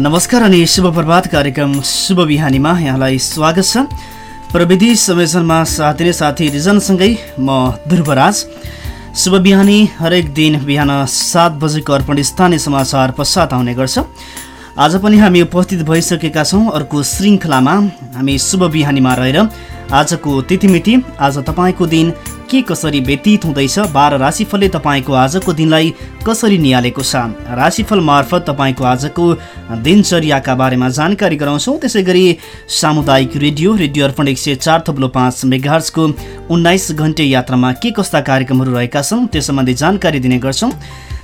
नमस्कार अनि शुभ प्रभात कार्यक्रम शुभ बिहानीमा यहाँलाई स्वागत छ। प्रविधि संयोजनमा साथ दिने साथी रिजनसँगै म ध्रुवराज। शुभ बिहानी हरेक दिन बिहान सात बजेको अर्पण स्थानीय समाचार पश्चात आउने गर्छ। आज पनि हामी उपस्थित भइसकेका छौँ अर्को श्रृङ्खलामा। हामी शुभ बिहानीमा रहेर आजको तिथिमिति आज तपाईँको दिन के कसरी व्यतीत हुँदैछ बाह्र राशिफलले तपाईँको आजको दिनलाई कसरी निहालेको छ? राशिफल मार्फत तपाईँको आजको दिनचर्याका बारेमा जानकारी गराउँछौँ। त्यसै गरी सामुदायिक रेडियो रेडियो अर्पण एक सय चार थप्लो पाँच मेगार्सको उन्नाइस घन्टे यात्रामा के कस्ता कार्यक्रमहरू रहेका छन् त्यस सम्बन्धी जानकारी दिने गर्छौँ।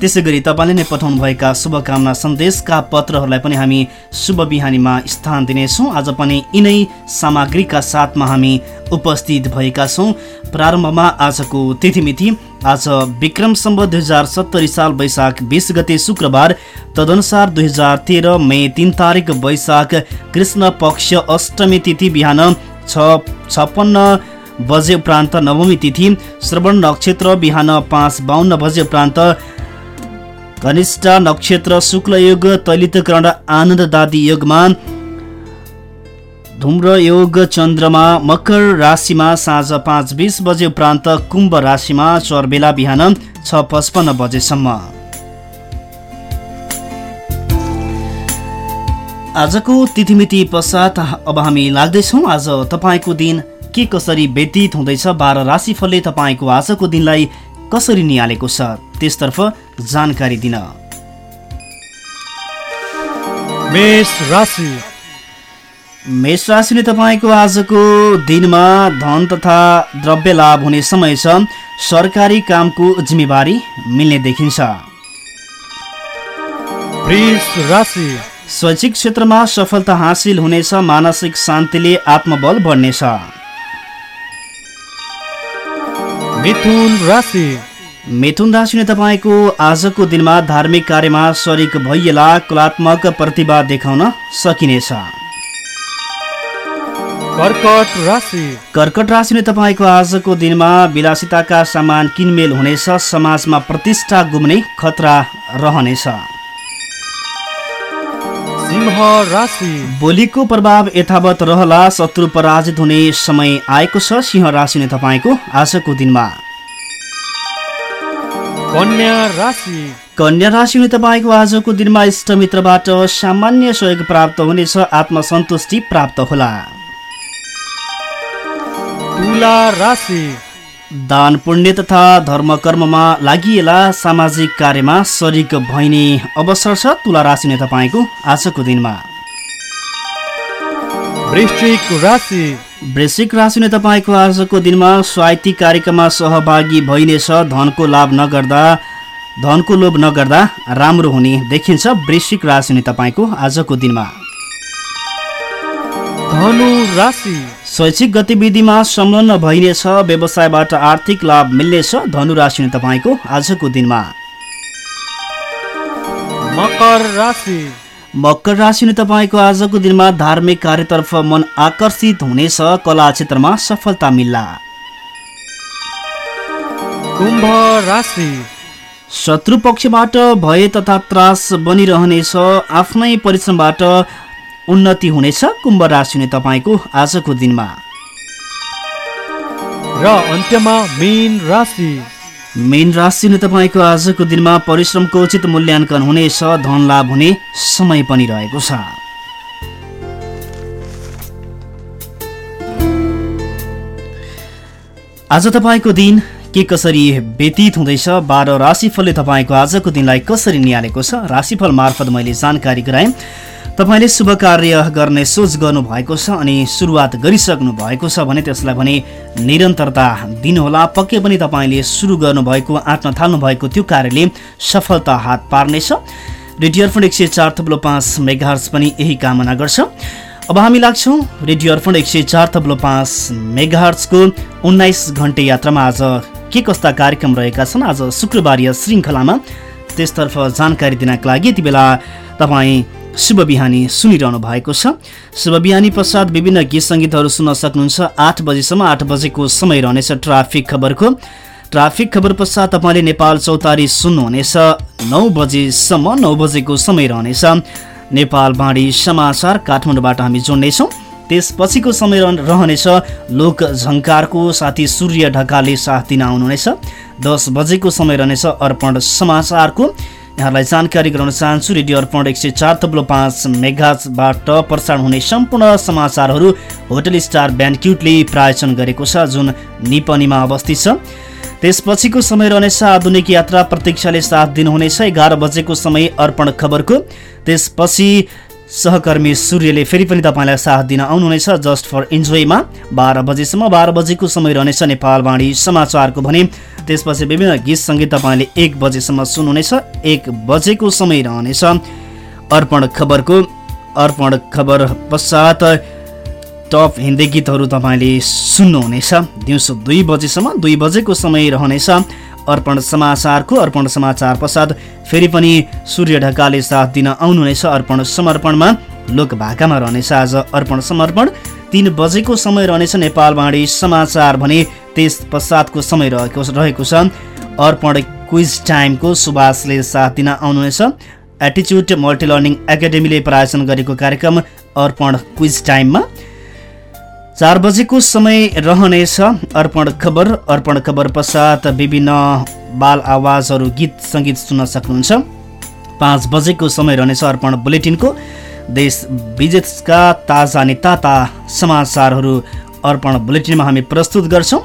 त्यसै गरी तपाईँले नै पठाउनुभएका शुभकामना सन्देशका पत्रहरूलाई पनि हामी शुभ बिहानीमा स्थान दिनेछौँ। आज पनि यिनै सामग्रीका साथमा हामी उपस्थित भएका छौँ। प्रारम्भमा आजको तिथिमिति। आज विक्रम सम्ब दुई हजार सत्तरी साल वैशाख बिस गते शुक्रबार तदनुसार दुई हजार तेह्र मे तिन तारिक वैशाख कृष्ण पक्ष अष्टमी तिथि बिहान छ छप्पन्न बजे उपरान्त नवमी तिथि। श्रवण नक्षत्र बिहान पाँच बाहन्न बजे उपरान्त घनिष्ठ नक्षत्र शुक्लयोग तैलितकरण आनन्ददादी योगमा धुम्र योग चन्द्रमा मकर राशिमा साँझ पाँच बिस बजे उपरान्त कुम्भ राशिमा चरबेला बिहान छ पचपन्न बजेसम्म। आजको तिथिमिति पश्चात अब हामी लाग्दैछौँ आज तपाईँको दिन के कसरी व्यतीत हुँदैछ बाह्र राशिफलले तपाईँको आजको दिनलाई कसरी निहालेको छ त्यसतर्फ जानकारी दिन। मेष राशि। मेष राशिले तपाईँको आजको दिनमा धन तथा द्रव्य लाभ हुने समय छ। सरकारी कामको जिम्मेवारी मिल्ने देखिन्छ। शैक्षिक क्षेत्रमा सफलता हासिल हुनेछ मानसिक शान्तिले आत्मबल बढ्नेछ। मिथुन राशि। मिथुन राशिले तपाईँको आजको दिनमा धार्मिक कार्यमा शरिक भइएला कलात्मक प्रतिभा देखाउन सकिनेछ। कर्कट राशि। कर्कट राशिले तपाईँको आजको दिनमा विलासिताका सामान किनमेल हुनेछ समाजमा प्रतिष्ठा गुम्ने खतरा रहनेछ। सिंह राशि। बोलीको प्रभाव यथावत रहला शत्रु पराजित हुने समय आएको छ सिंह राशिले तपाईँको आजको दिनमा। कन्या राशि। कन्या राशिले तपाईँको आजको दिनमा इष्टमित्रबाट सामान्य सहयोग प्राप्त हुनेछ आत्मसन्तुष्टि प्राप्त होला। तुला राशि। दान पुण्य तथा धर्म कर्ममा लागिएला सामाजिक कार्यमा शरिक भइने अवसर छ तुला राशिले तपाईँको आजको दिनमा। वृश्चिक राशि। वृश्चिक राशिले तपाईँको आजको दिनमा साहित्यिक कार्यक्रममा सहभागी भइनेछ धनको लाभ नगर्दा धनको लोभ नगर्दा राम्रो हुने देखिन्छ वृश्चिक राशिले तपाईँको आजको दिनमा। धनु राशि। शैक्षिक गतिविधिमा संलग्न भइनेछ व्यवसायबाट आर्थिक लाभ मिल्नेछ धनु राशिले तपाईँको आजको दिनमा। मकर राशि। मकर राशिले तपाईँको आजको दिनमा धार्मिक कार्यतर्फ मन आकर्षित हुनेछ कला क्षेत्रमा सफलता मिल्ला। कुम्भ राशि। शत्रु पक्षबाट भय तथा त्रास बनिरहनेछ आफ्नै परिश्रमबाट उन्नति हुनेछ कुम्भ राशिले तपाईँको आजको दिनमा। र अन्त्यमा मीन राशि। मेन राशिले तपाईँको आजको दिनमा परिश्रमको उचित मूल्याङ्कन हुनेछ धन लाभ हुने समय पनि रहेको छ। आज तपाईँको दिन के कसरी व्यतीत हुँदैछ? बाह्र राशिफलले तपाईँको आजको दिनलाई कसरी निहालेको छ? राशिफल मार्फत मैले जानकारी गराएँ। तपाईँले शुभ कार्य गर्ने सोच गर्नुभएको छ अनि सुरुवात गरिसक्नु भएको छ भने त्यसलाई भने निरन्तरता दिनुहोला। पक्कै पनि तपाईँले सुरु गर्नुभएको आँट्न थाल्नु भएको त्यो कार्यले सफलता हात पार्नेछ। रेडियो अर्पण एक सय चार थप्लो पाँच मेगाहर्स पनि यही कामना गर्छ। अब हामी लाग्छौँ रेडियो अर्पण एक सय चार थप्लो पाँच मेगाहर्सको उन्नाइस घन्टे यात्रामा आज के कस्ता कार्यक्रम रहेका छन्? आज शुक्रबारीय श्रृङ्खलामा त्यसतर्फ जानकारी दिनका लागि यति बेला तपाईँ शुभ बिहानी सुनिरहनु भएको छ। शुभ बिहानी पश्चात विभिन्न गीत सङ्गीतहरू सुन्न सक्नुहुन्छ। आठ बजीसम्म आठ बजेको समय रहनेछ ट्राफिक खबरको। ट्राफिक खबर पश्चात तपाईँले नेपाल चौतारी सुन्नुहुनेछ। नौ बजीसम्म नौ बजेको समय रहनेछ। नेपाल बाँडी समाचार काठमाडौँबाट हामी जोड्नेछौँ। त्यसपछिको समय रहनेछ लोक झङ्कारको। साथी सूर्य ढकालले साथ दिन आउनुहुनेछ। दस बजेको समय रहनेछ अर्पण समाचारको। यहाँलाई जानकारी गराउन चाहन्छु रेडियो अर्पण एक सय चार तब्लो पाँच मेगाजबाट प्रसारण हुने सम्पूर्ण समाचारहरू होटल स्टार ब्यान्क्युटले प्रायोजन गरेको छ जुन निपनीमा अवस्थित छ। त्यसपछिको समय रहनेछ आधुनिक यात्रा प्रतीक्षाले साथ दिनुहुनेछ एघार बजेको समय अर्पण खबरको। त्यसपछि सहकर्मी सूर्यले फेरि पनि तपाईँलाई साथ दिन आउनुहुनेछ। जस्ट फर इन्जोयमा बाह्र बजेसम्म बाह्र बजेको समय रहनेछ नेपालवाणी समाचारको भने। त्यसपछि विभिन्न गीत सङ्गीत तपाईँले एक बजेसम्म सुन्नुहुनेछ एक बजेको समय रहनेछ। अर्पण खबरको अर्पण खबर पश्चात टप हिन्दी गीतहरू तपाईँले सुन्नुहुनेछ। दिउँसो दुई बजेसम्म दुई बजेको समय रहनेछ। अर्पण समाचारको अर्पण समाचार पश्चात फेरि पनि सूर्य ढकाले साथ दिन आउनुहुनेछ अर्पण समर्पणमा। लोक भाकामा रहनेछ आज अर्पण समर्पण। तिन बजेको समय रहनेछ नेपालवाणी समाचार भने त्यस पश्चातको समय रहेको रहेको छ। अर्पण क्विज टाइमको सुभाषले साथ दिन आउनुहुनेछ एटिच्युड मल्टिलर्निङ एकाडेमीले प्रायोजन गरेको कार्यक्रम अर्पण क्विज टाइममा। चार बजेको समय रहनेछ। अर्पण खबर अर्पण खबर पश्चात विभिन्न बाल आवाजहरू गीत सङ्गीत सुन्न सक्नुहुन्छ। पाँच बजेको समय रहनेछ अर्पण बुलेटिनको। देश विदेशका ताजा अनि ताता समाचारहरू अर्पण बुलेटिनमा हामी प्रस्तुत गर्छौँ।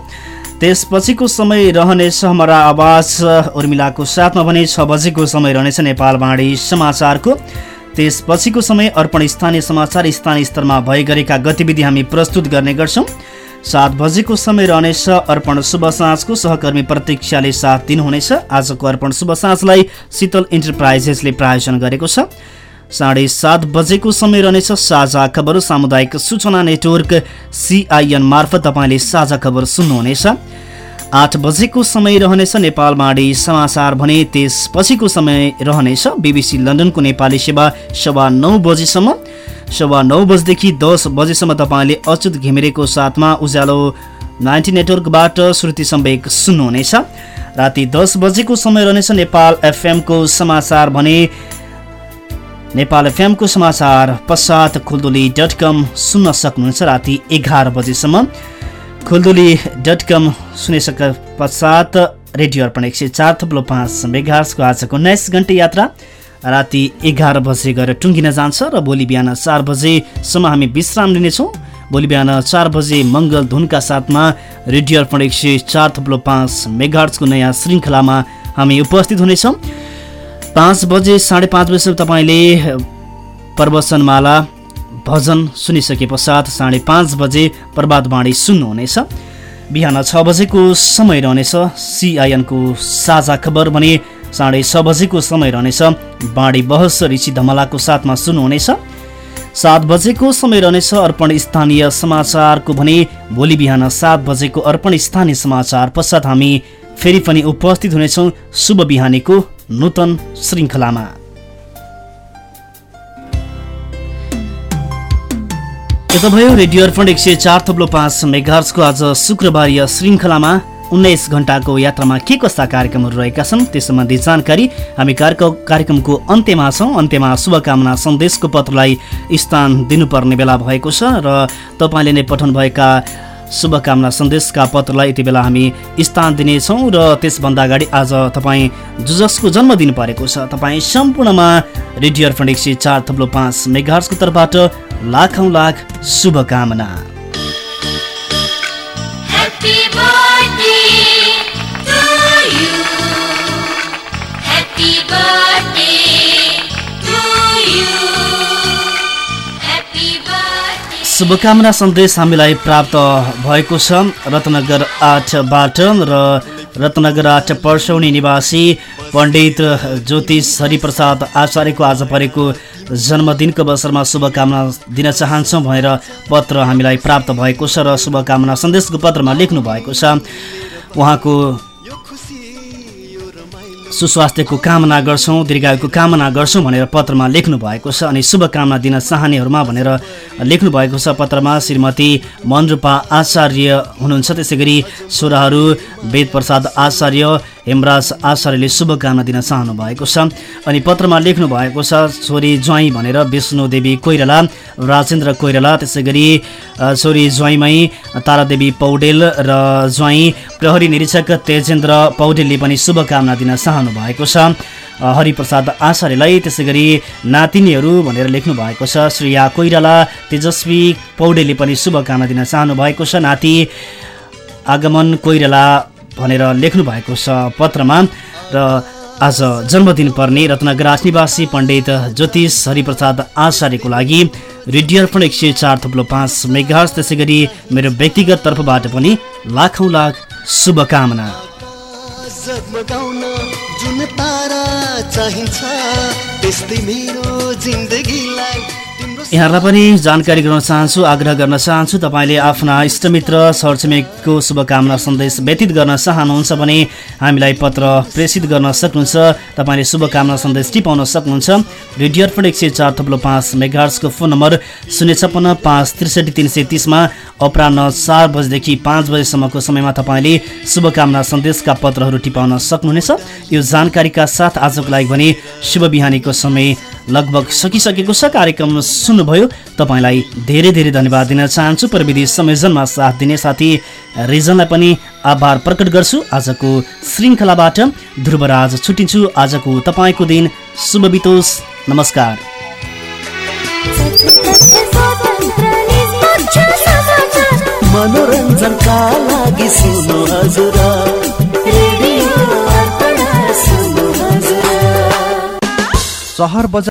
त्यसपछिको समय रहनेछ हमारा आवाज। उर्मिलाको साथमा भने छ बजेको समय रहनेछ नेपाल बाँडी समाचारको। त्यसपछिको समय अर्पण स्थानीय समाचार स्थानीय स्तरमा भए गरेका गतिविधि हामी प्रस्तुत गर्ने गर्छौँ। सात बजेको समय रहनेछ। अर्पण शुभ साँझको सहकर्मी प्रतीक्षाले साथ दिनुहुनेछ। आजको अर्पण शुभ साँझलाई शीतल इन्टरप्राइजेसले प्रायोजन गरेको छ। साढे सात बजेको समय रहनेछ। साझा खबर सामुदायिक सूचना नेटवर्क सिआइएन मार्फत तपाईँले साझा खबर सुन्नुहुनेछ। आठ बजेको समय रहनेछ नेपाल माडी समाचार भने त्यसपछिको समय रहनेछ बिबिसी लन्डनको नेपाली सेवा सभा नौ बजीसम्म। सभा नौ बजेदेखि दस बजेसम्म तपाईँले अच्युत घिमिरेको साथमा उज्यालो नाइन्टी नेटवर्कबाट श्रुति सम्वेक सुन्नुहुनेछ। राति दस बजेको समय रहनेछ नेपाल एफएमको समाचार भने नेपाल एफएमको समाचार पश्चात खुल्दुली डट कम सुन्न सक्नुहुन्छ राति एघार बजेसम्म। खुल्दुली डट कम सुनिसके पश्चात रेडियो अर्पण एक सय चार थप्लो पाँच मेघार्सको आजको उन्नाइस घन्टे यात्रा। राति एघार बजे गएर टुङ्गिन जान्छ र भोलि बिहान चार बजेसम्म हामी विश्राम लिनेछौँ। भोलि बिहान चार बजे मङ्गल धुनका साथमा रेडियो अर्पण एक सय चार थप्लो पाँच मेघार्सको नयाँ श्रृङ्खलामा हामी उपस्थित हुनेछौँ। पाँच बजे साढे पाँच बजीसम्म तपाईँले प्रवचनमाला भजन सुनिसके पश्चात साढे पाँच बजे प्रभातवाणी सुन्नुहुनेछ। बिहान छ बजेको समय रहनेछ। सिआइएनको साझा खबर भने साढे छ बजेको समय रहनेछ। बाँडी बहस ऋषि धमलाको साथमा सुन्नुहुनेछ। सात बजेको समय रहनेछ अर्पण स्थानीय समाचारको भने भोलि बिहान सात बजेको अर्पण स्थानीय समाचार पश्चात हामी फेरि पनि उपस्थित हुनेछौँ। शुभ बिहानीको नूतन श्रृङ्खलामा। यता भयो रेडियो अर्पण एक सय चार थप्लो पाँच मेघार्सको आज शुक्रबारीय श्रृङ्खलामा उन्नाइस घन्टाको यात्रामा के कस्ता कार्यक्रमहरू रहेका छन् त्यस सम्बन्धी जानकारी हामी कार्यक्रमको अन्त्यमा छौँ। अन्त्यमा शुभकामना सन्देशको पत्रलाई स्थान दिनुपर्ने बेला भएको छ र तपाईँले नै पठाउनुभएका शुभकामना सन्देशका पत्रलाई यति बेला हामी स्थान दिनेछौँ र त्यसभन्दा अगाडि आज तपाईँ जुजसको जन्मदिन परेको छ। तपाईँ सम्पूर्णमा रेडियो अर्पण एक सय चार थप्लो पाँच मेघार्सको तर्फबाट लाखौँ लाख शुभकामना. शुभकामना सन्देश हामीलाई प्राप्त भएको छ रत्नगर आठबाट र रत्नगर आठ पर्सौनी निवासी पण्डित ज्योतिष हरिप्रसाद आचार्यको आज परेको जन्मदिनको अवसरमा शुभकामना दिन चाहन्छौँ भनेर पत्र हामीलाई प्राप्त भएको छ र शुभकामना सन्देशको पत्रमा लेख्नु भएको छ। उहाँको सुस्वास्थ्यको कामना गर्छौँ दीर्घायुको कामना गर्छौँ भनेर पत्रमा लेख्नु भएको छ अनि शुभकामना दिन चाहनेहरूमा भनेर लेख्नु भएको छ पत्रमा। श्रीमती मनरूपा आचार्य हुनुहुन्छ त्यसै गरी छोराहरू वेद प्रसाद आचार्य हेमराज आचार्यले शुभकामना दिन चाहनु भएको छ। अनि पत्रमा लेख्नु भएको छ छोरी ज्वाइँ भनेर विष्णु देवी कोइराला राजेन्द्र कोइराला त्यसै गरी छोरी ज्वाइँमै तारादेवी पौडेल र ज्वाइँ प्रहरी निरीक्षक तेजेन्द्र पौडेलले पनि शुभकामना दिन चाहनु भएको छ। हरिप्रसाद आचार्यलाई त्यसै गरी नातिनीहरू भनेर लेख्नु भएको छ। श्रेया कोइराला तेजस्वी पौडेलले पनि शुभकामना दिन चाहनु भएको छ। नाति आगमन कोइराला भनेर लेख्नु भएको छ पत्रमा र आज जन्मदिन पर्ने रत्नगराज निवासी पण्डित ज्योतिष हरिप्रसाद आचार्यको लागि रेडियो अर्पण एक सय चार थुप्लो पाँच मेगार्स त्यसै गरी मेरो व्यक्तिगत तर्फबाट पनि लाखौँ लाख शुभकामना। जुन तारा चाहिन्छ त्यस्तै मेरो जिन्दगीलाई यहाँलाई पनि जानकारी गराउन चाहन्छु आग्रह गर्न चाहन्छु तपाईँले आफ्ना इष्टमित्र छरछिमेकको शुभकामना सन्देश व्यतीत गर्न चाहनुहुन्छ भने हामीलाई पत्र प्रेषित गर्न सक्नुहुन्छ तपाईँले शुभकामना सन्देश टिपाउन सक्नुहुन्छ। रेडियो अर्पण एक सय चार थप्लो पाँच मेगार्सको फोन नम्बर शून्य छप्पन्न पाँच त्रिसठी तिन सय तिसमा अपराह चार बजेदेखि पाँच बजेसम्मको समयमा तपाईँले शुभकामना सन्देशका पत्रहरू टिपाउन सक्नुहुनेछ। यो जानकारीका साथ आजको लागि भने शुभ बिहानीको समय लगभग सकिसकेको छ कार्यक्रम सुन्नुभयो। तपाईँलाई धेरै धेरै धन्यवाद दिन चाहन्छु। प्रविधि संयोजनमा साथ दिने साथी रिजनलाई पनि आभार प्रकट गर्छु। आजको श्रृङ्खलाबाट ध्रुवराज छुट्टिन्छु। आजको तपाईँको दिन शुभ बितोस्। नमस्कार। मनोरञ्जनका लागि सुन्नु हजुर। सहर बजार